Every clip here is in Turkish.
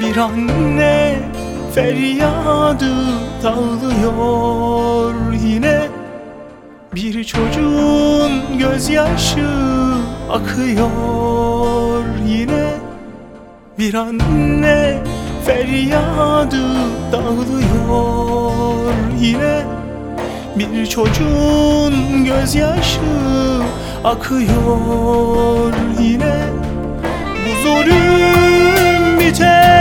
Bir anne feryadı dağılıyor. Yine Bir çocuğun gözyaşı akıyor. Yine Bir anne feryadı dağılıyor. Yine Bir çocuğun gözyaşı akıyor. Yine Bu zulüm biter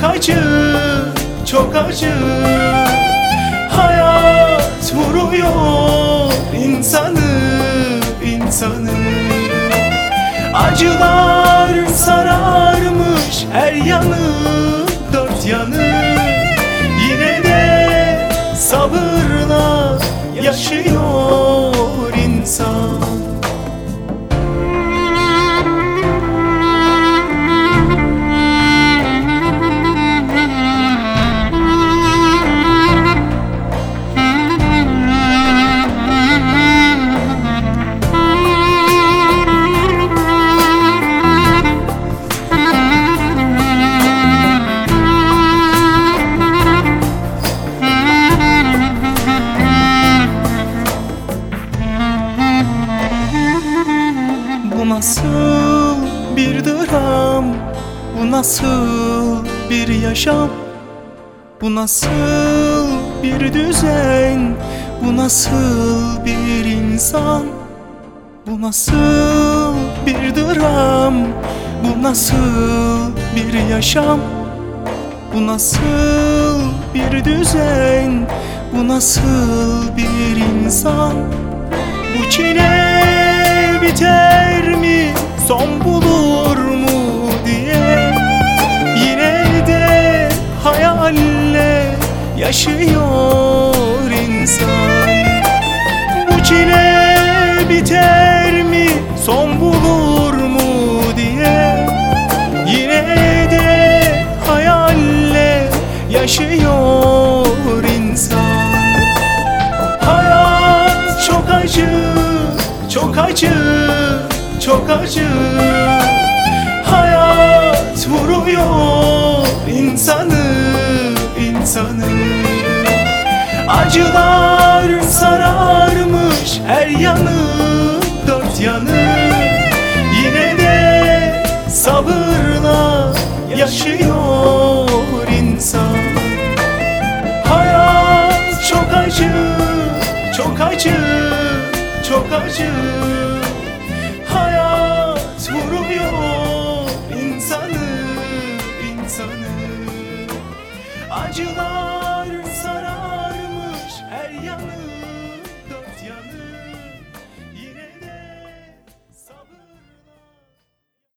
çok acı, çok acı. Hayat vuruyor insanı, insanı. Acılar sararmış nasıl bir dram? Bu nasıl bir yaşam? Bu nasıl bir düzen? Bu nasıl bir insan? Bu nasıl bir dram? Bu nasıl bir yaşam? Bu nasıl bir düzen? Bu nasıl bir insan? Bu çile yaşıyor insan. Bu çile biter mi son bulur mu diye. Yine de hayalle yaşıyor insan. Hayat çok acı, çok acı, çok acı Acılar sararmış her yanı, dört yanı. Yine de sabırla yaşıyor insan. Hayat çok acı, çok acı, çok acı. Hayat vuruyor insanı, insanı. Acılar